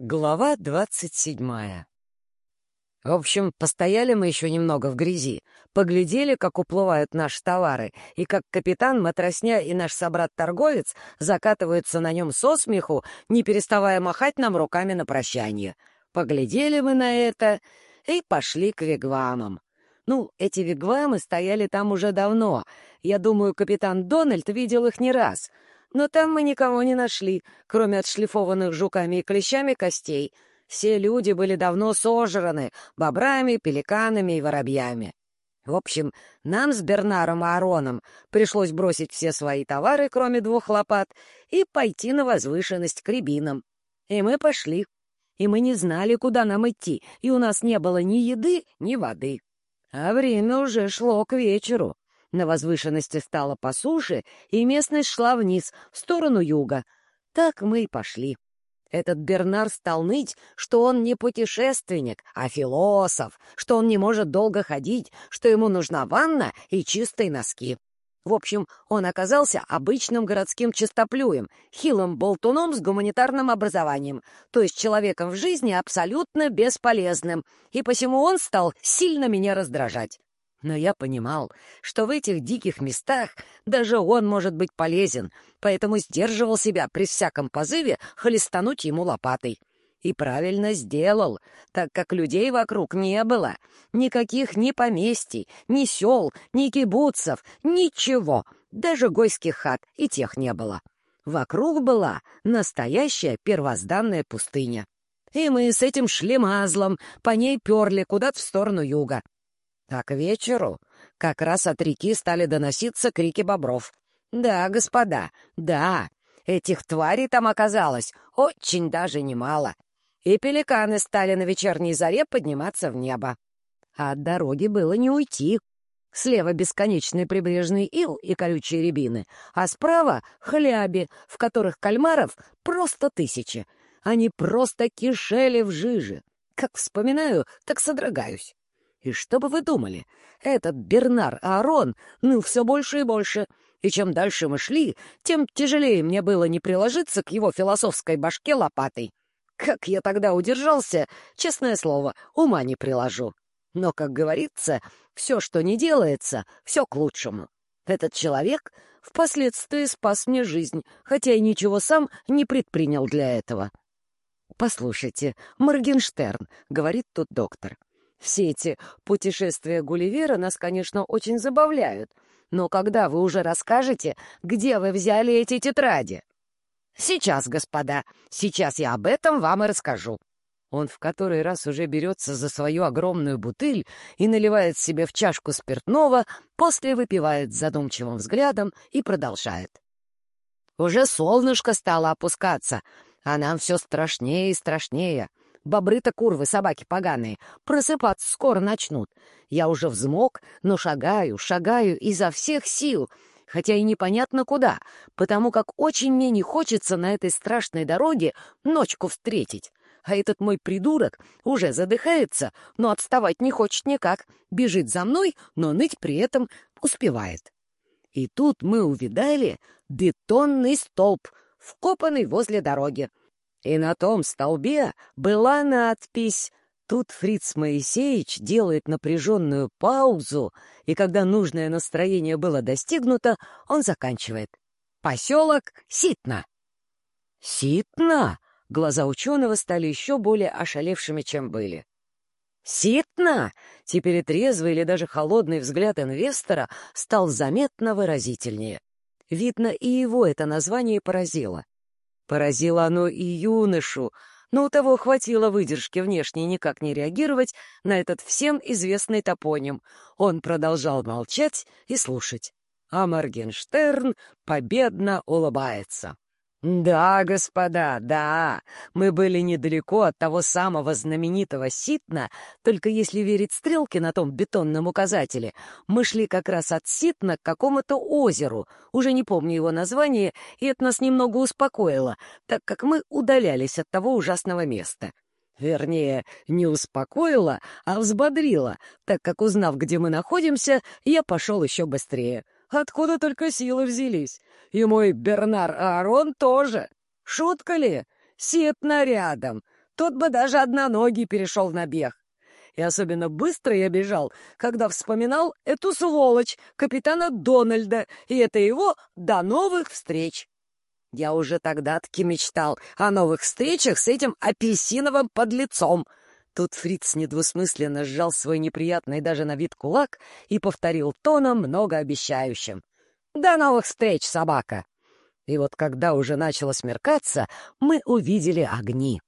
Глава двадцать седьмая В общем, постояли мы еще немного в грязи, поглядели, как уплывают наши товары, и как капитан, матросня и наш собрат-торговец закатываются на нем со смеху, не переставая махать нам руками на прощание. Поглядели мы на это и пошли к вигвамам. Ну, эти вигвамы стояли там уже давно. Я думаю, капитан Дональд видел их не раз — но там мы никого не нашли, кроме отшлифованных жуками и клещами костей. Все люди были давно сожраны бобрами, пеликанами и воробьями. В общем, нам с Бернаром и Ароном пришлось бросить все свои товары, кроме двух лопат, и пойти на возвышенность к рябинам. И мы пошли. И мы не знали, куда нам идти, и у нас не было ни еды, ни воды. А время уже шло к вечеру. На возвышенности стало по суше, и местность шла вниз, в сторону юга. Так мы и пошли. Этот Бернар стал ныть, что он не путешественник, а философ, что он не может долго ходить, что ему нужна ванна и чистые носки. В общем, он оказался обычным городским чистоплюем, хилым болтуном с гуманитарным образованием, то есть человеком в жизни абсолютно бесполезным, и посему он стал сильно меня раздражать. Но я понимал, что в этих диких местах даже он может быть полезен, поэтому сдерживал себя при всяком позыве холестануть ему лопатой. И правильно сделал, так как людей вокруг не было. Никаких ни поместий, ни сел, ни кибуцев, ничего. Даже гойских хат и тех не было. Вокруг была настоящая первозданная пустыня. И мы с этим шлемазлом по ней перли куда-то в сторону юга. А к вечеру как раз от реки стали доноситься крики бобров. «Да, господа, да, этих тварей там оказалось очень даже немало. И пеликаны стали на вечерней заре подниматься в небо. А от дороги было не уйти. Слева бесконечный прибрежный ил и колючие рябины, а справа — хляби, в которых кальмаров просто тысячи. Они просто кишели в жиже. Как вспоминаю, так содрогаюсь. И что бы вы думали? Этот Бернар Аарон ныл все больше и больше. И чем дальше мы шли, тем тяжелее мне было не приложиться к его философской башке лопатой. Как я тогда удержался, честное слово, ума не приложу. Но, как говорится, все, что не делается, все к лучшему. Этот человек впоследствии спас мне жизнь, хотя и ничего сам не предпринял для этого. «Послушайте, Моргенштерн», — говорит тут доктор, — все эти путешествия Гулливера нас, конечно, очень забавляют. Но когда вы уже расскажете, где вы взяли эти тетради? Сейчас, господа, сейчас я об этом вам и расскажу. Он в который раз уже берется за свою огромную бутыль и наливает себе в чашку спиртного, после выпивает задумчивым взглядом и продолжает. Уже солнышко стало опускаться, а нам все страшнее и страшнее — Бобры-то курвы, собаки поганые, просыпаться скоро начнут. Я уже взмок, но шагаю, шагаю изо всех сил, хотя и непонятно куда, потому как очень мне не хочется на этой страшной дороге ночку встретить. А этот мой придурок уже задыхается, но отставать не хочет никак, бежит за мной, но ныть при этом успевает. И тут мы увидали бетонный столб, вкопанный возле дороги. И на том столбе была надпись Тут Фриц Моисеевич делает напряженную паузу, и когда нужное настроение было достигнуто, он заканчивает. «Поселок Ситна». «Ситна?» Глаза ученого стали еще более ошалевшими, чем были. «Ситна?» Теперь трезвый или даже холодный взгляд инвестора стал заметно выразительнее. Видно, и его это название поразило. Поразило оно и юношу, но у того хватило выдержки внешне никак не реагировать на этот всем известный топоним. Он продолжал молчать и слушать. А Моргенштерн победно улыбается. «Да, господа, да, мы были недалеко от того самого знаменитого Ситна, только если верить стрелке на том бетонном указателе, мы шли как раз от Ситна к какому-то озеру, уже не помню его название, и это нас немного успокоило, так как мы удалялись от того ужасного места». Вернее, не успокоило, а взбодрило, так как, узнав, где мы находимся, я пошел еще быстрее. Откуда только силы взялись? И мой Бернар Аарон тоже. Шутка ли? Ситно рядом. Тот бы даже одноногий перешел на бег. И особенно быстро я бежал, когда вспоминал эту сволочь, капитана Дональда, и это его «до новых встреч». Я уже тогда-таки мечтал о новых встречах с этим апельсиновым подлецом. Тут Фриц недвусмысленно сжал свой неприятный даже на вид кулак и повторил тоном многообещающим. «До новых встреч, собака!» И вот когда уже начало смеркаться, мы увидели огни.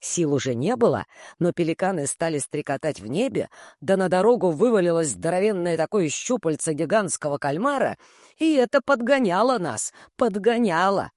Сил уже не было, но пеликаны стали стрекотать в небе, да на дорогу вывалилось здоровенное такое щупальце гигантского кальмара, и это подгоняло нас, подгоняло.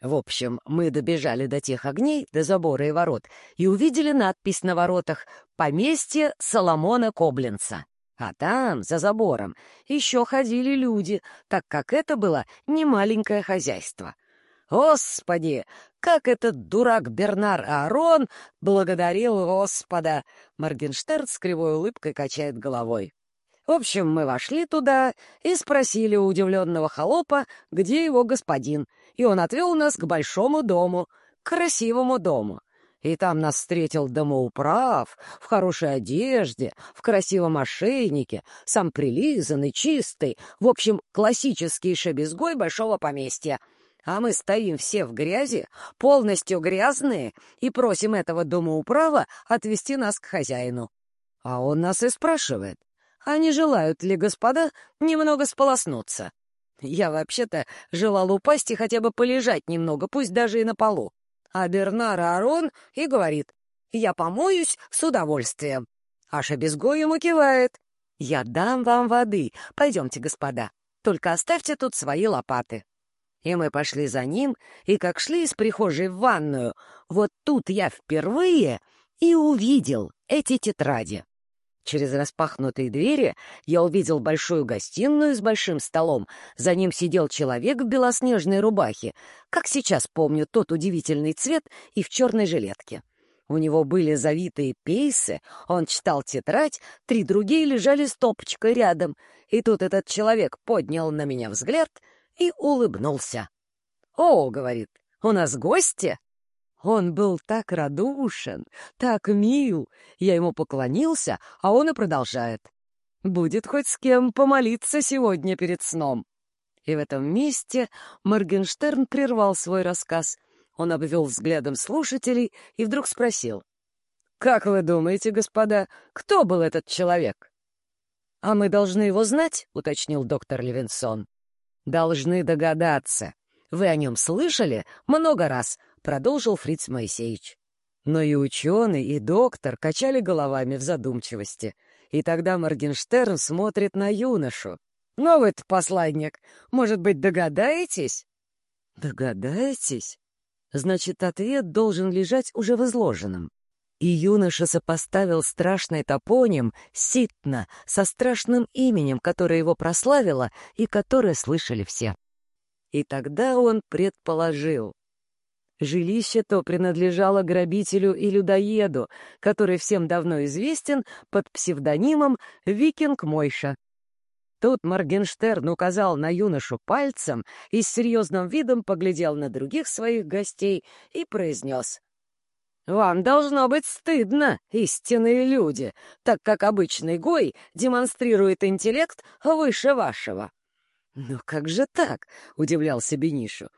В общем, мы добежали до тех огней, до забора и ворот, и увидели надпись на воротах «Поместье Соломона Коблинца». А там, за забором, еще ходили люди, так как это было не маленькое хозяйство — Господи, как этот дурак Бернар Аарон благодарил Господа! Моргенштерн с кривой улыбкой качает головой. В общем, мы вошли туда и спросили у удивленного холопа, где его господин, и он отвел нас к большому дому, к красивому дому. И там нас встретил домоуправ, в хорошей одежде, в красивом ошейнике, сам прилизанный, чистый, в общем, классический шебезгой большого поместья — а мы стоим все в грязи, полностью грязные, и просим этого домоуправа отвезти нас к хозяину. А он нас и спрашивает, а не желают ли господа немного сполоснуться? Я вообще-то желал упасть и хотя бы полежать немного, пусть даже и на полу. А Бернар Арон и говорит, я помоюсь с удовольствием. А Шабезго ему кивает. Я дам вам воды, пойдемте, господа, только оставьте тут свои лопаты. И мы пошли за ним, и как шли из прихожей в ванную, вот тут я впервые и увидел эти тетради. Через распахнутые двери я увидел большую гостиную с большим столом. За ним сидел человек в белоснежной рубахе, как сейчас помню тот удивительный цвет и в черной жилетке. У него были завитые пейсы, он читал тетрадь, три другие лежали стопочкой рядом. И тут этот человек поднял на меня взгляд — и улыбнулся. «О, — говорит, — у нас гости?» Он был так радушен, так мил. Я ему поклонился, а он и продолжает. «Будет хоть с кем помолиться сегодня перед сном». И в этом месте Моргенштерн прервал свой рассказ. Он обвел взглядом слушателей и вдруг спросил. «Как вы думаете, господа, кто был этот человек?» «А мы должны его знать?» — уточнил доктор Левинсон должны догадаться. Вы о нем слышали много раз, — продолжил Фриц Моисеевич. Но и ученый, и доктор качали головами в задумчивости. И тогда Моргенштерн смотрит на юношу. «Ну вы-то, посланник, может быть, догадаетесь?» «Догадаетесь?» Значит, ответ должен лежать уже в изложенном. И юноша сопоставил страшный топоним Ситна со страшным именем, которое его прославило и которое слышали все. И тогда он предположил. Жилище то принадлежало грабителю и людоеду, который всем давно известен под псевдонимом Викинг Мойша. Тут Моргенштерн указал на юношу пальцем и с серьезным видом поглядел на других своих гостей и произнес — вам должно быть стыдно, истинные люди, так как обычный гой демонстрирует интеллект выше вашего. «Ну как же так?» — удивлялся Бенишу.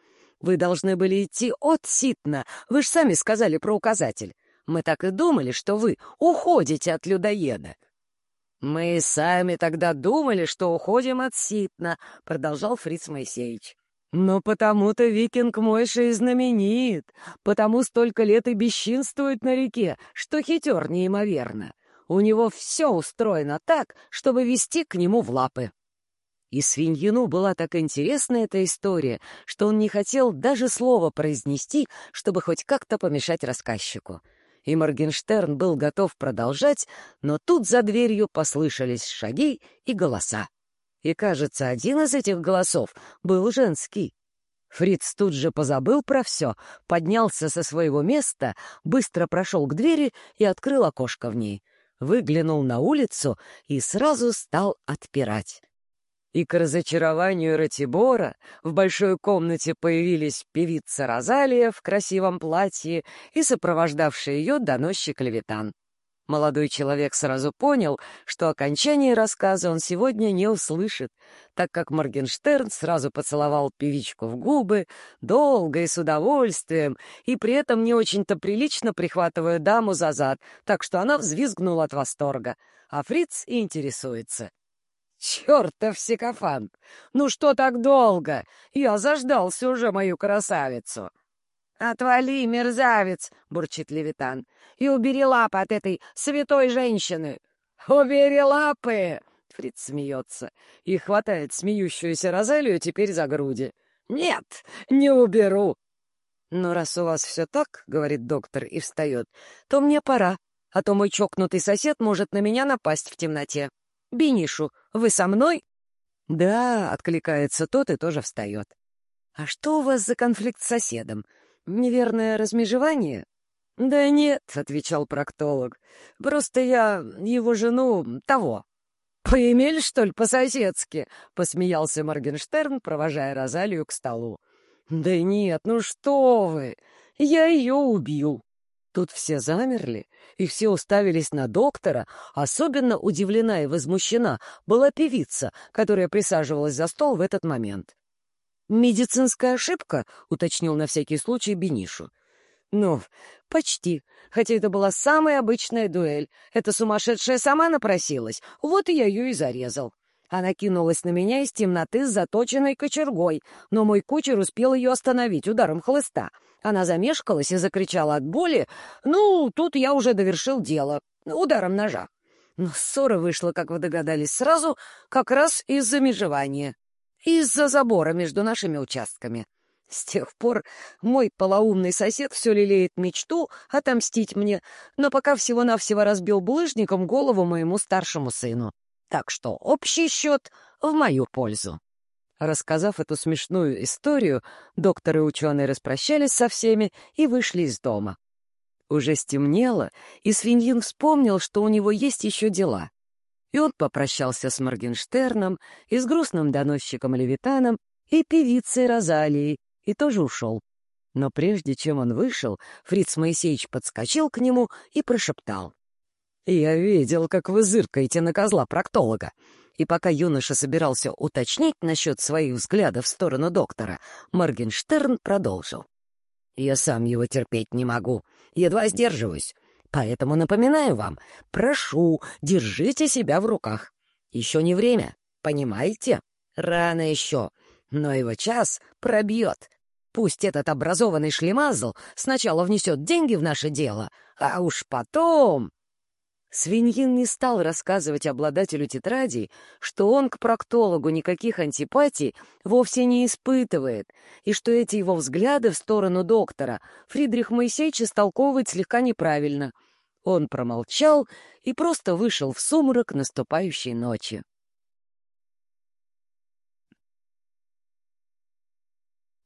«Вы должны были идти от Ситна, вы же сами сказали про указатель. Мы так и думали, что вы уходите от людоеда». «Мы сами тогда думали, что уходим от Ситна», — продолжал Фриц Моисеевич. Но потому-то викинг Мойша и знаменит, потому столько лет и бесчинствует на реке, что хитер неимоверно. У него все устроено так, чтобы вести к нему в лапы. И свиньину была так интересна эта история, что он не хотел даже слова произнести, чтобы хоть как-то помешать рассказчику. И Моргенштерн был готов продолжать, но тут за дверью послышались шаги и голоса. И, кажется, один из этих голосов был женский. Фриц тут же позабыл про все, поднялся со своего места, быстро прошел к двери и открыл окошко в ней. Выглянул на улицу и сразу стал отпирать. И к разочарованию Ратибора в большой комнате появились певица Розалия в красивом платье и сопровождавший ее доносчик Левитан. Молодой человек сразу понял, что окончание рассказа он сегодня не услышит, так как Моргенштерн сразу поцеловал певичку в губы, долго и с удовольствием, и при этом не очень-то прилично прихватывая даму за зад, так что она взвизгнула от восторга. А Фриц интересуется. «Чертов сикофант! Ну что так долго? Я заждался уже мою красавицу!» «Отвали, мерзавец!» — бурчит Левитан. «И убери лапы от этой святой женщины!» «Убери лапы!» — Фриц смеется и хватает смеющуюся Розалию теперь за груди. «Нет, не уберу!» «Ну, раз у вас все так, — говорит доктор и встает, — то мне пора, а то мой чокнутый сосед может на меня напасть в темноте. Бенишу, вы со мной?» «Да», — откликается тот и тоже встает. «А что у вас за конфликт с соседом? Неверное размежевание?» «Да нет», — отвечал проктолог, — «просто я его жену того». «Поимели, что ли, по-соседски?» — посмеялся Моргенштерн, провожая Розалию к столу. «Да нет, ну что вы! Я ее убью!» Тут все замерли, и все уставились на доктора. Особенно удивлена и возмущена была певица, которая присаживалась за стол в этот момент. «Медицинская ошибка?» — уточнил на всякий случай Бенишу. «Ну, почти. Хотя это была самая обычная дуэль. Эта сумасшедшая сама напросилась. Вот и я ее и зарезал. Она кинулась на меня из темноты с заточенной кочергой, но мой кучер успел ее остановить ударом хлыста. Она замешкалась и закричала от боли. Ну, тут я уже довершил дело. Ударом ножа. Но ссора вышла, как вы догадались, сразу как раз из-за межевания. Из-за забора между нашими участками. С тех пор мой полоумный сосед все лелеет мечту отомстить мне, но пока всего-навсего разбил булыжником голову моему старшему сыну. Так что общий счет в мою пользу. Рассказав эту смешную историю, доктор и ученый распрощались со всеми и вышли из дома. Уже стемнело, и свиньин вспомнил, что у него есть еще дела. И он попрощался с Моргенштерном, и с грустным доносчиком Левитаном, и певицей Розалией, и тоже ушел. Но прежде чем он вышел, Фриц Моисеевич подскочил к нему и прошептал. «Я видел, как вы зыркаете на козла-проктолога. И пока юноша собирался уточнить насчет своих взглядов в сторону доктора, Моргенштерн продолжил. «Я сам его терпеть не могу, едва сдерживаюсь. Поэтому напоминаю вам, прошу, держите себя в руках. Еще не время, понимаете? Рано еще, но его час пробьет. Пусть этот образованный шлемазл сначала внесет деньги в наше дело, а уж потом...» Свиньин не стал рассказывать обладателю тетради, что он к проктологу никаких антипатий вовсе не испытывает, и что эти его взгляды в сторону доктора Фридрих Моисеевич истолковывает слегка неправильно. Он промолчал и просто вышел в сумрак наступающей ночи.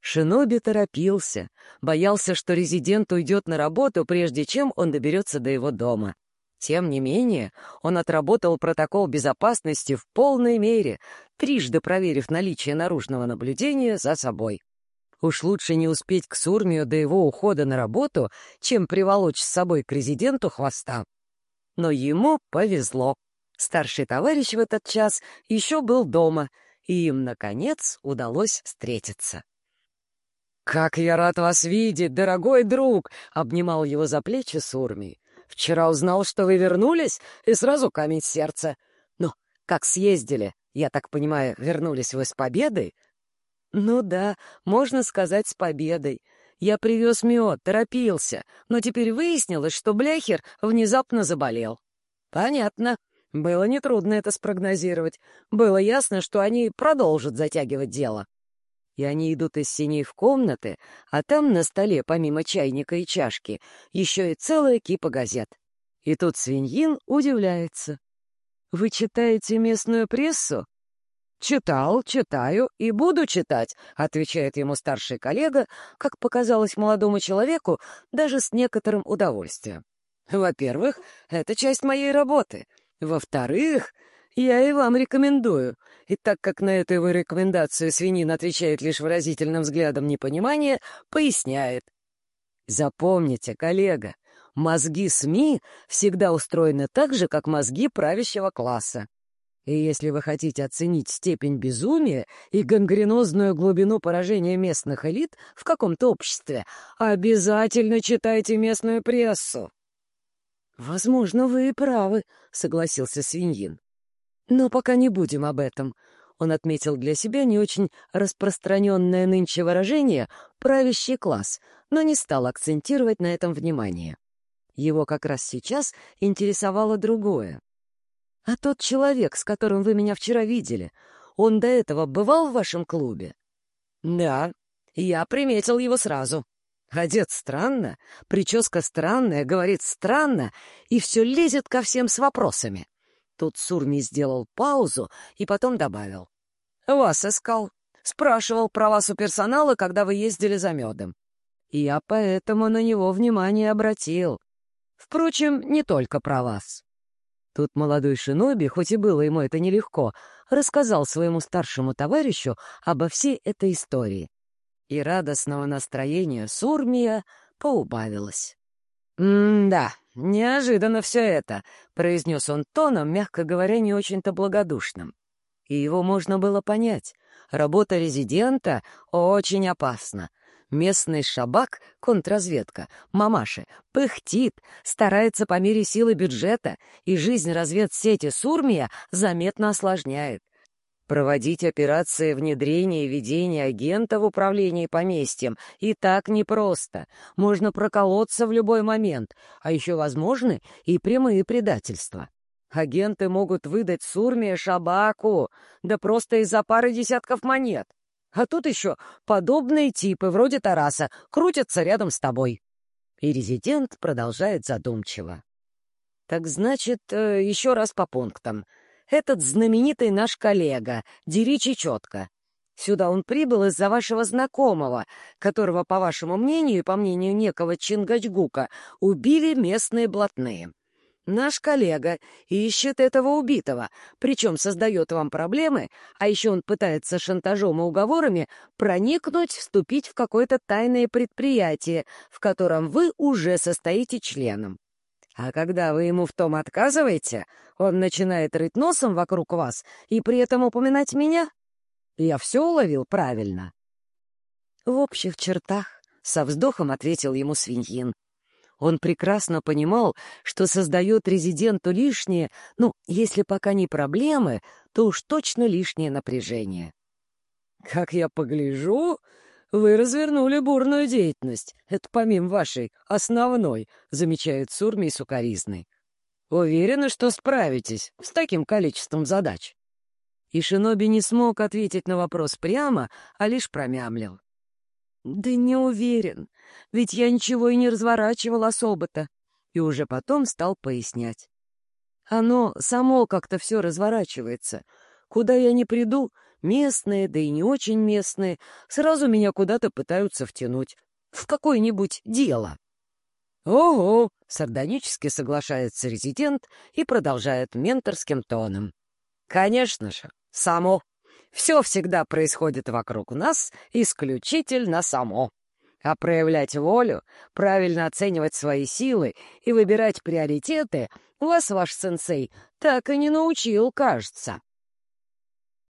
Шиноби торопился, боялся, что резидент уйдет на работу, прежде чем он доберется до его дома. Тем не менее, он отработал протокол безопасности в полной мере, трижды проверив наличие наружного наблюдения за собой. Уж лучше не успеть к Сурмию до его ухода на работу, чем приволочь с собой к резиденту хвоста. Но ему повезло. Старший товарищ в этот час еще был дома, и им, наконец, удалось встретиться. «Как я рад вас видеть, дорогой друг!» — обнимал его за плечи Сурми. Вчера узнал, что вы вернулись, и сразу камень сердца. Ну, как съездили? Я так понимаю, вернулись вы с победой? Ну да, можно сказать, с победой. Я привез мед, торопился, но теперь выяснилось, что Бляхер внезапно заболел. Понятно. Было нетрудно это спрогнозировать. Было ясно, что они продолжат затягивать дело и они идут из синей в комнаты, а там на столе, помимо чайника и чашки, еще и целая кипа газет. И тут свиньин удивляется. «Вы читаете местную прессу?» «Читал, читаю и буду читать», — отвечает ему старший коллега, как показалось молодому человеку, даже с некоторым удовольствием. «Во-первых, это часть моей работы. Во-вторых, Я и вам рекомендую. И так как на эту его рекомендацию свинин отвечает лишь выразительным взглядом непонимания, поясняет. Запомните, коллега, мозги СМИ всегда устроены так же, как мозги правящего класса. И если вы хотите оценить степень безумия и гангренозную глубину поражения местных элит в каком-то обществе, обязательно читайте местную прессу. «Возможно, вы и правы», — согласился Свиньин. «Но пока не будем об этом». Он отметил для себя не очень распространенное нынче выражение «правящий класс», но не стал акцентировать на этом внимание. Его как раз сейчас интересовало другое. «А тот человек, с которым вы меня вчера видели, он до этого бывал в вашем клубе?» «Да, я приметил его сразу. Одет странно, прическа странная, говорит странно, и все лезет ко всем с вопросами». Тут Сурми сделал паузу и потом добавил. «Вас искал. Спрашивал про вас у персонала, когда вы ездили за медом. Я поэтому на него внимание обратил. Впрочем, не только про вас. Тут молодой шиноби, хоть и было ему это нелегко, рассказал своему старшему товарищу обо всей этой истории. И радостного настроения Сурмия поубавилось. «М-да, неожиданно все это», — произнес он тоном, мягко говоря, не очень-то благодушным. И его можно было понять. Работа резидента очень опасна. Местный шабак, контрразведка, мамаши, пыхтит, старается по мере силы бюджета, и жизнь разведсети Сурмия заметно осложняет. Проводить операции внедрения и ведения агента в управлении поместьем и так непросто. Можно проколоться в любой момент, а еще возможны и прямые предательства. Агенты могут выдать Сурмия шабаку, да просто из-за пары десятков монет. А тут еще подобные типы, вроде Тараса, крутятся рядом с тобой. И резидент продолжает задумчиво. Так значит, э, еще раз по пунктам. Этот знаменитый наш коллега, Деричи Четко. Сюда он прибыл из-за вашего знакомого, которого, по вашему мнению и по мнению некого Чингачгука, убили местные блатные. Наш коллега ищет этого убитого, причем создает вам проблемы, а еще он пытается шантажом и уговорами проникнуть, вступить в какое-то тайное предприятие, в котором вы уже состоите членом. А когда вы ему в том отказываете, он начинает рыть носом вокруг вас и при этом упоминать меня? Я все уловил правильно. В общих чертах, со вздохом ответил ему свиньин. Он прекрасно понимал, что создает резиденту лишнее, ну, если пока не проблемы, то уж точно лишнее напряжение. «Как я погляжу, вы развернули бурную деятельность. Это помимо вашей основной», — замечает Сурми сукоризный. «Уверены, что справитесь с таким количеством задач?» И Шиноби не смог ответить на вопрос прямо, а лишь промямлил. «Да не уверен, ведь я ничего и не разворачивал особо-то». И уже потом стал пояснять. «Оно само как-то все разворачивается. Куда я не приду, местные, да и не очень местные, сразу меня куда-то пытаются втянуть. В какое-нибудь дело». «Ого!» — сардонически соглашается резидент и продолжает менторским тоном. «Конечно же, само». Все всегда происходит вокруг нас исключительно само. А проявлять волю, правильно оценивать свои силы и выбирать приоритеты вас ваш сенсей так и не научил, кажется.